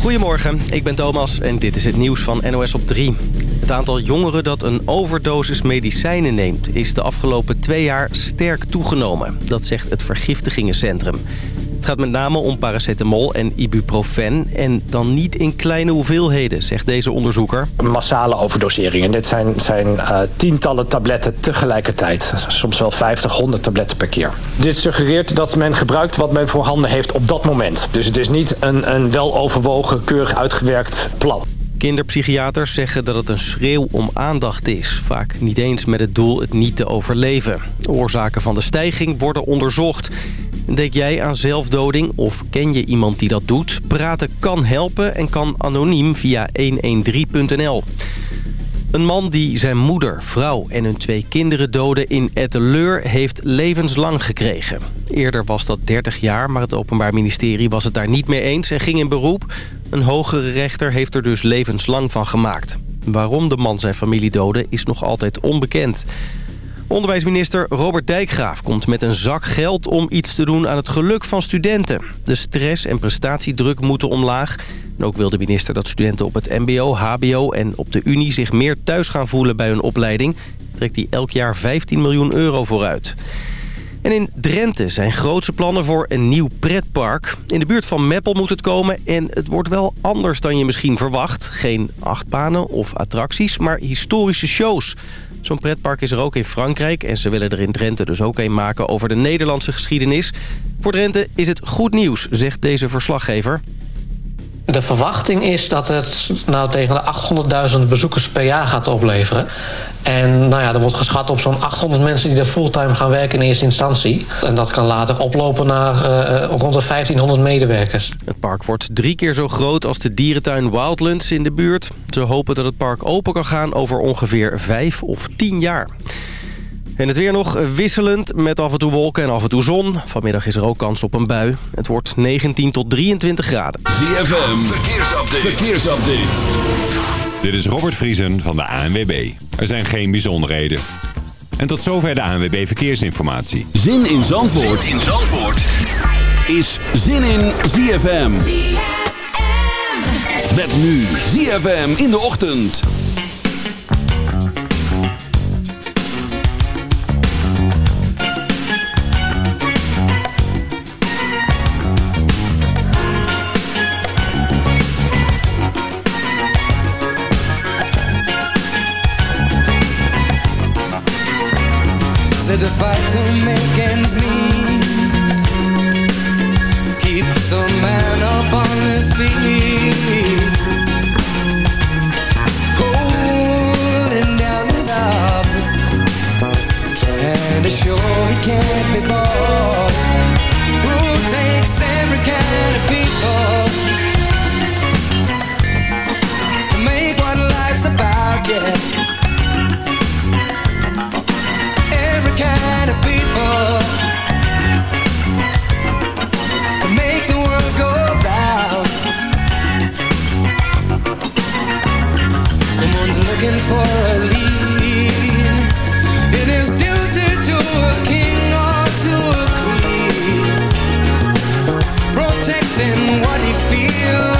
Goedemorgen, ik ben Thomas en dit is het nieuws van NOS op 3. Het aantal jongeren dat een overdosis medicijnen neemt... is de afgelopen twee jaar sterk toegenomen. Dat zegt het Vergiftigingencentrum. Het gaat met name om paracetamol en ibuprofen... en dan niet in kleine hoeveelheden, zegt deze onderzoeker. Massale overdoseringen. Dit zijn, zijn uh, tientallen tabletten tegelijkertijd. Soms wel 50, 100 tabletten per keer. Dit suggereert dat men gebruikt wat men voorhanden heeft op dat moment. Dus het is niet een, een weloverwogen, keurig uitgewerkt plan. Kinderpsychiaters zeggen dat het een schreeuw om aandacht is. Vaak niet eens met het doel het niet te overleven. De oorzaken van de stijging worden onderzocht. Denk jij aan zelfdoding of ken je iemand die dat doet? Praten kan helpen en kan anoniem via 113.nl. Een man die zijn moeder, vrouw en hun twee kinderen doodde in Etteleur heeft levenslang gekregen. Eerder was dat 30 jaar, maar het Openbaar Ministerie was het daar niet mee eens en ging in beroep. Een hogere rechter heeft er dus levenslang van gemaakt. Waarom de man zijn familie doodde is nog altijd onbekend. Onderwijsminister Robert Dijkgraaf komt met een zak geld om iets te doen aan het geluk van studenten. De stress en prestatiedruk moeten omlaag. En ook wil de minister dat studenten op het mbo, hbo en op de unie zich meer thuis gaan voelen bij hun opleiding. Trekt hij elk jaar 15 miljoen euro vooruit. En in Drenthe zijn grootse plannen voor een nieuw pretpark. In de buurt van Meppel moet het komen en het wordt wel anders dan je misschien verwacht. Geen achtbanen of attracties, maar historische shows. Zo'n pretpark is er ook in Frankrijk en ze willen er in Drenthe dus ook een maken over de Nederlandse geschiedenis. Voor Drenthe is het goed nieuws, zegt deze verslaggever. De verwachting is dat het nou tegen de 800.000 bezoekers per jaar gaat opleveren. En nou ja, er wordt geschat op zo'n 800 mensen die er fulltime gaan werken in eerste instantie. En dat kan later oplopen naar uh, rond de 1500 medewerkers. Het park wordt drie keer zo groot als de dierentuin Wildlands in de buurt. Ze hopen dat het park open kan gaan over ongeveer vijf of tien jaar. En het weer nog wisselend met af en toe wolken en af en toe zon. Vanmiddag is er ook kans op een bui. Het wordt 19 tot 23 graden. ZFM, verkeersupdate. verkeersupdate. Dit is Robert Vriesen van de ANWB. Er zijn geen bijzonderheden. En tot zover de ANWB Verkeersinformatie. Zin in Zandvoort, zin in Zandvoort. is Zin in ZFM. ZFM. Met nu ZFM in de ochtend. feel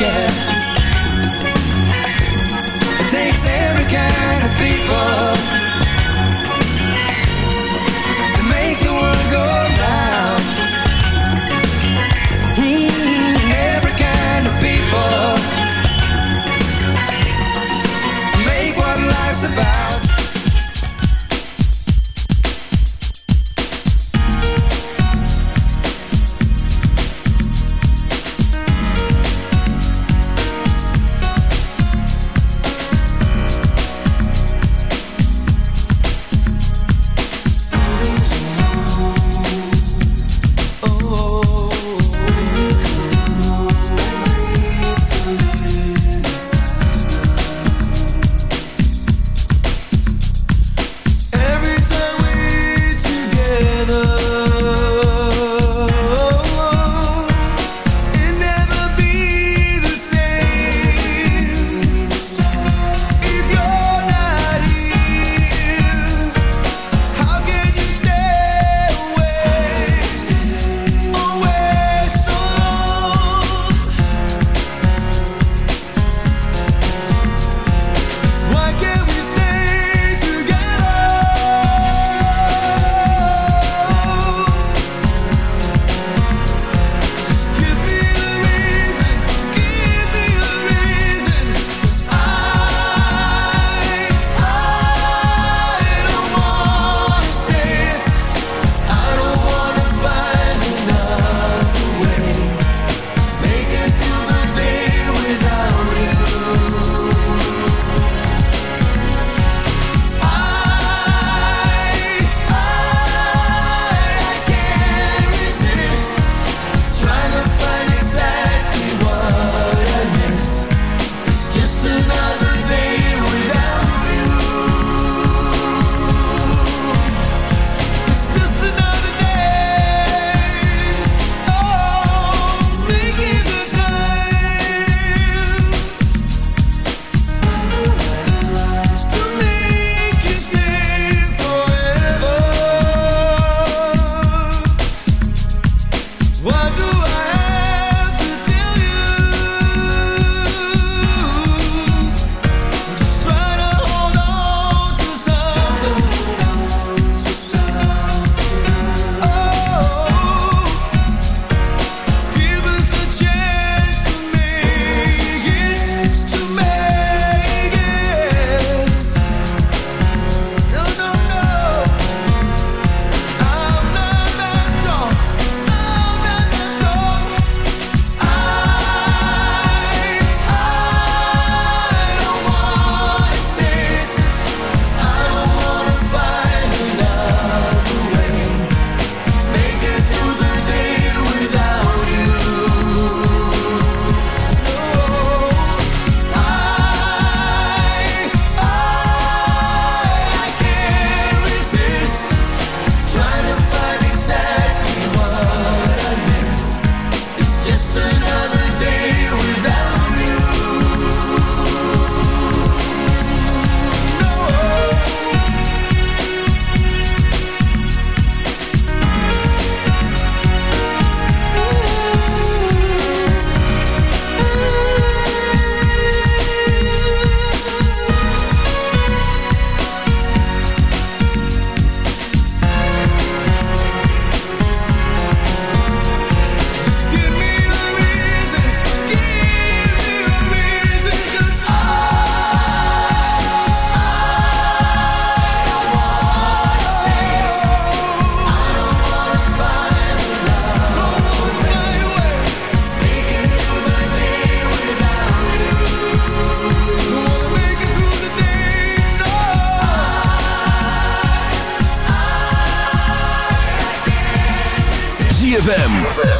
yeah. It takes every kind.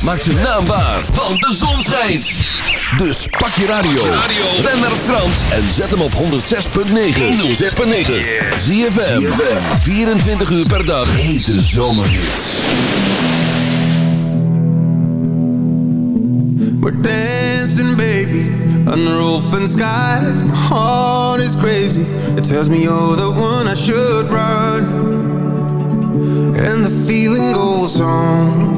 Maak ze naambaar, want de zon schijnt. Dus pak je radio. Ben naar Frans en zet hem op 106.9. 106.9. Zie je 24 uur per dag. Hete zomerhits. We're dancing, baby, under open skies. My heart is crazy. It tells me oh the one I should run. And the feeling goes on.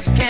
just can't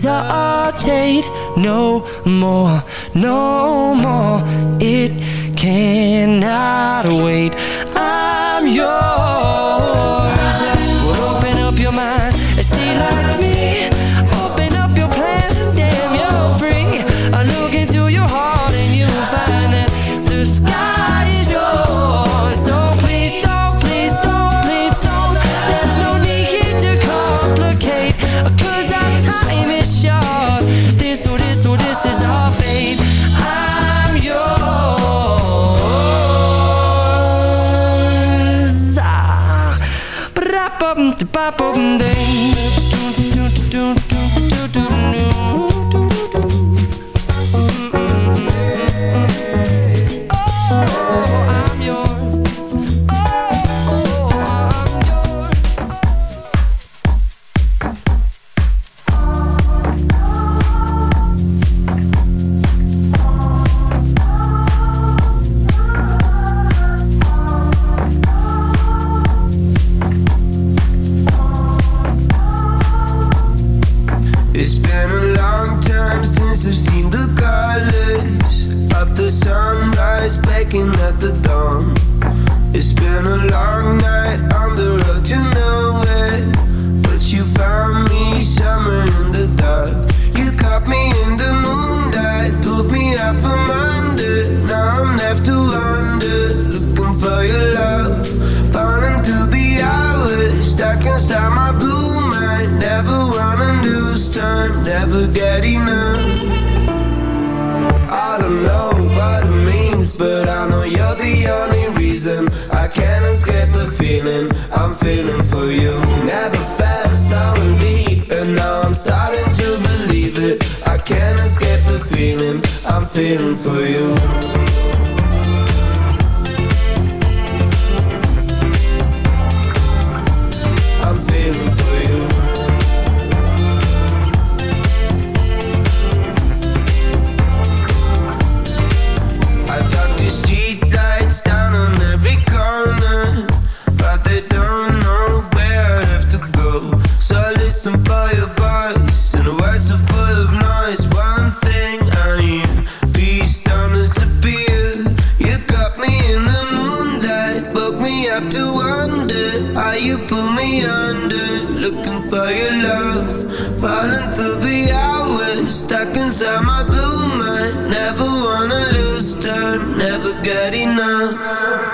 Cause take no more, no more. It cannot wait. I Stuck inside my blue mind. Never wanna lose time Never get enough.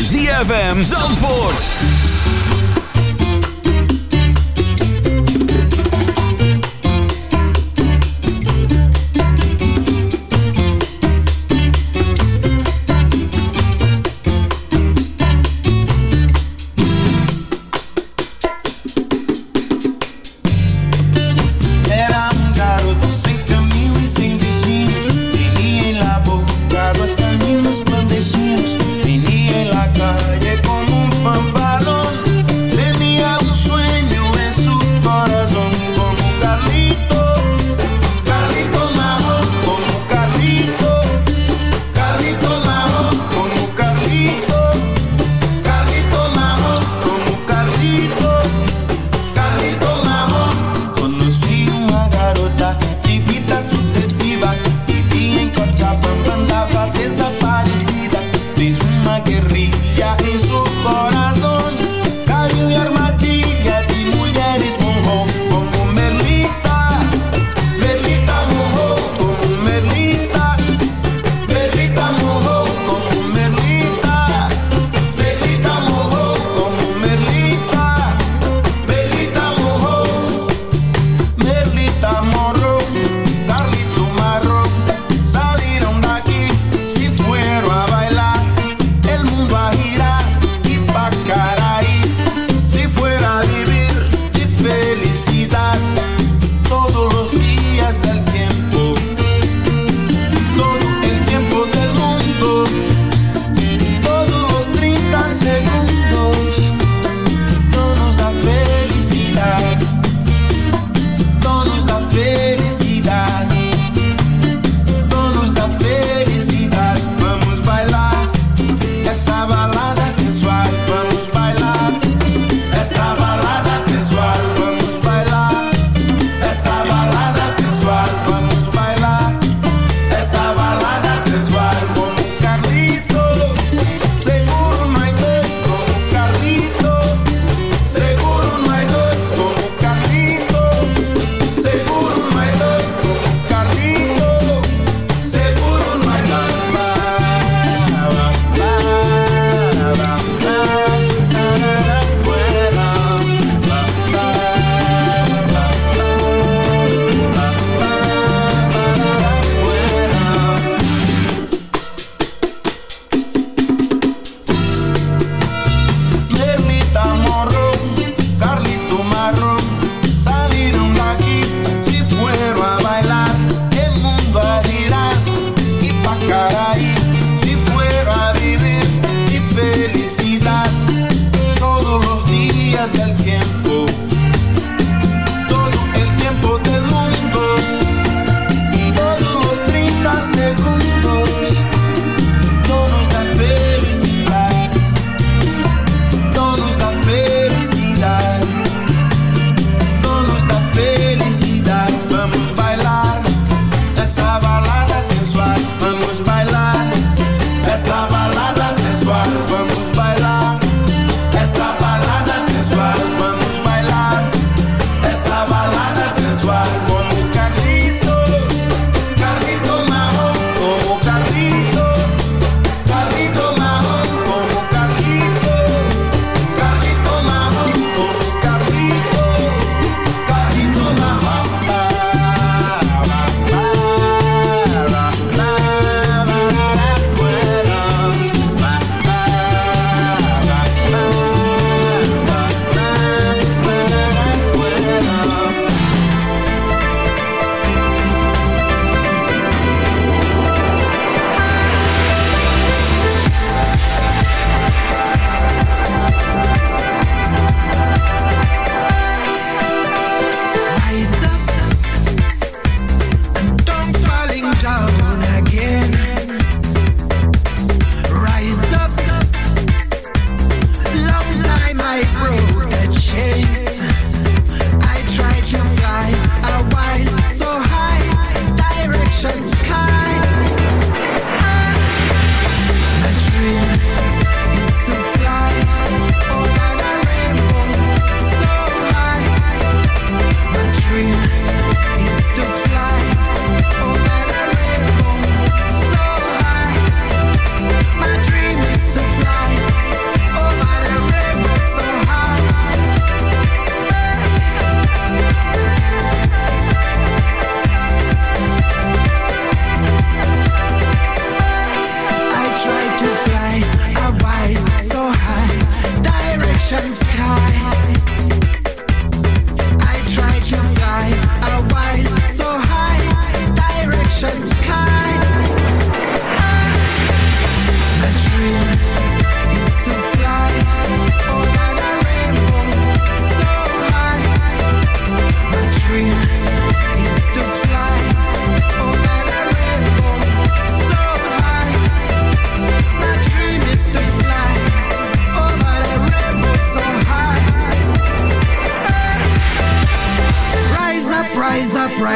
ZFM Zandvoort.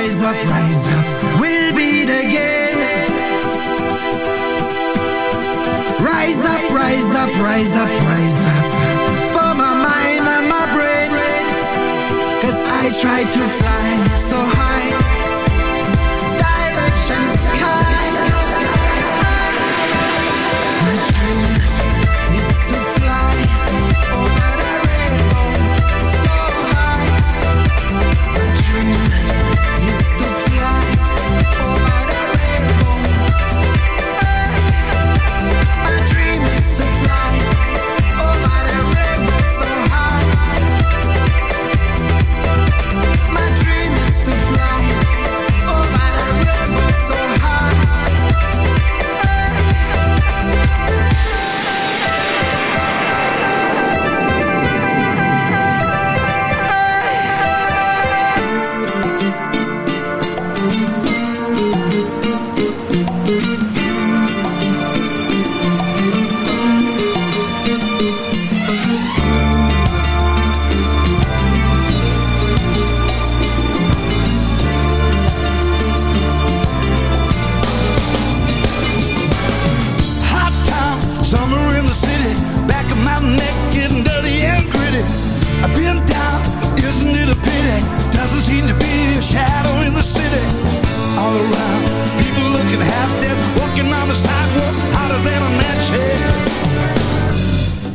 Rise up, rise up. We'll beat again. Rise up, rise up, rise up, rise up. For my mind and my brain. Cause I try to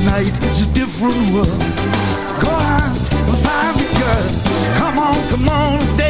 But night it's a different world. Go and find a girl. Come on, come on, dance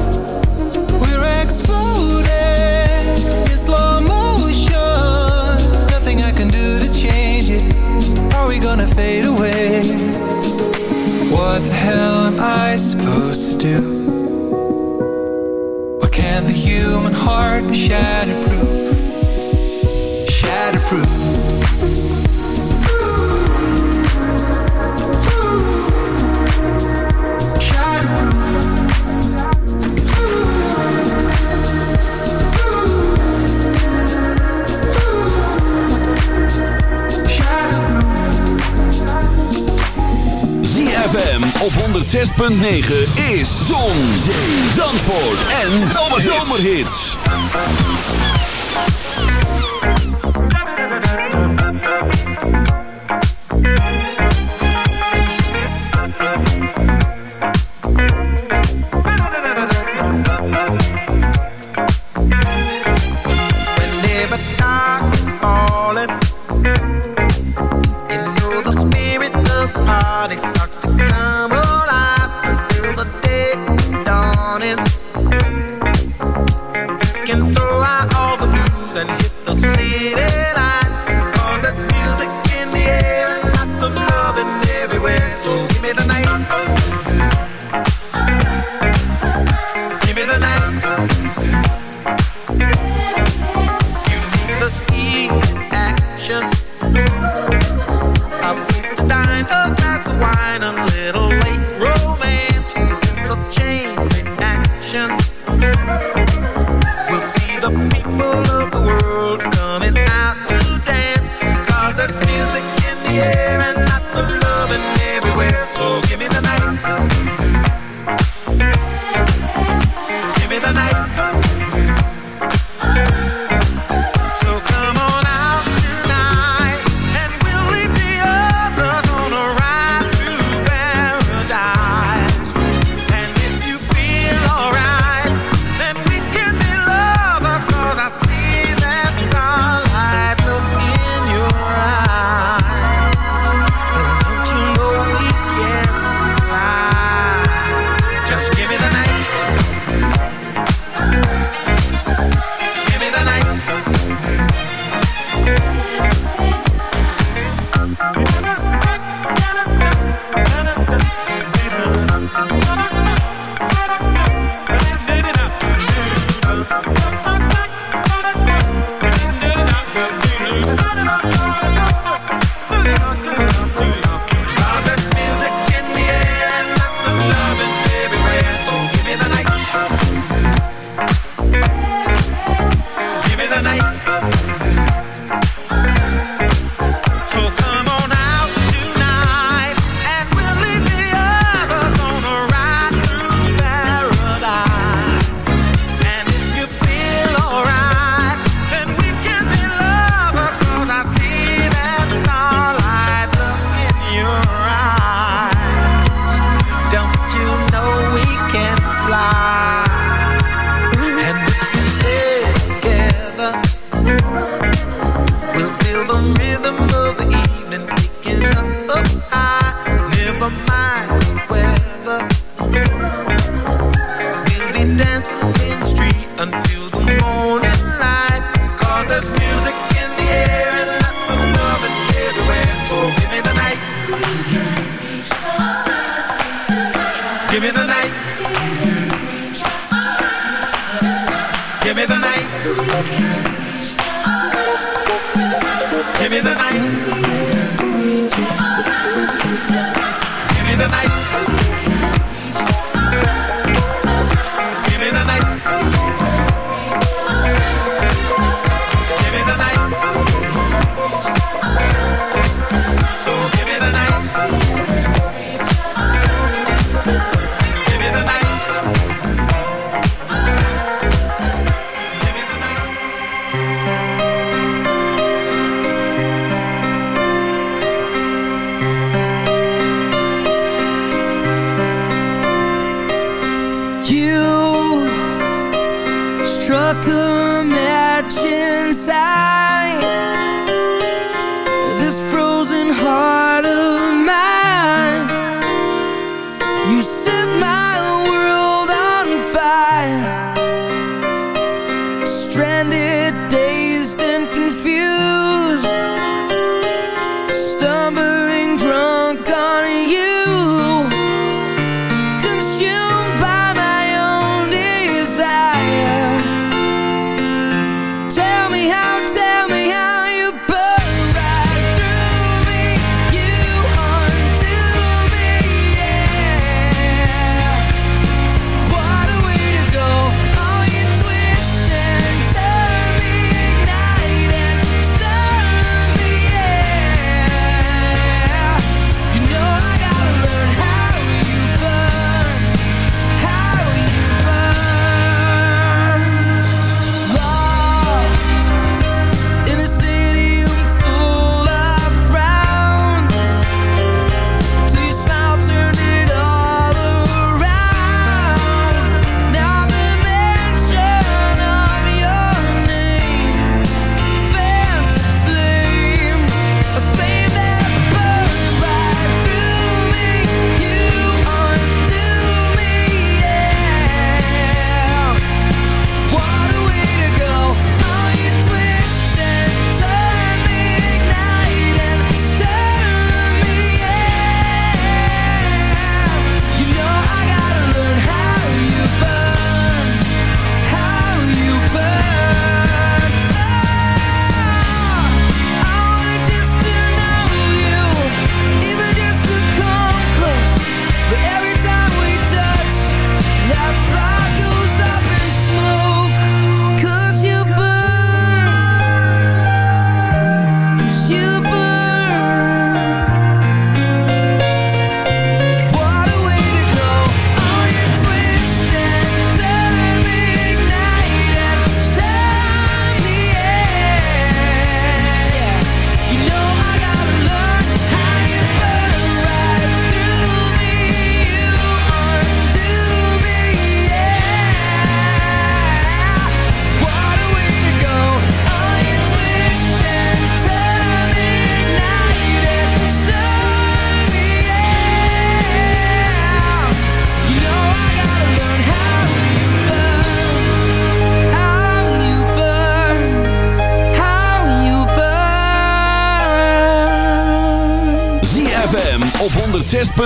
Hell am I supposed to do? Why can't the human heart be shatterproof? Shatterproof. Op 106.9 is Zon, Zee, Zandvoort en Zomerhits. Whenever dark is falling, you know the spirit of the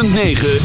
106.9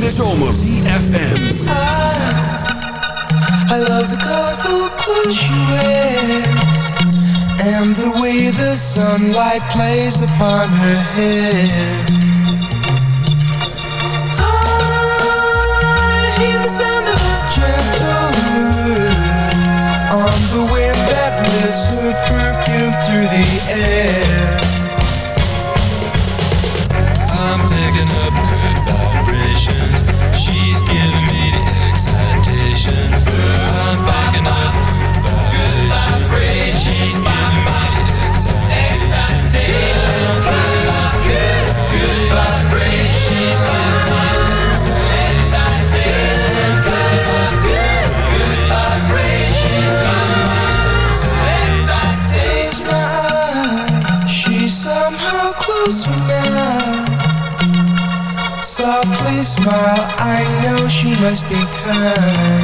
De zomer. CFM. I, I love the colorful clothes she wears. And the way the sunlight plays upon her hair. must be kind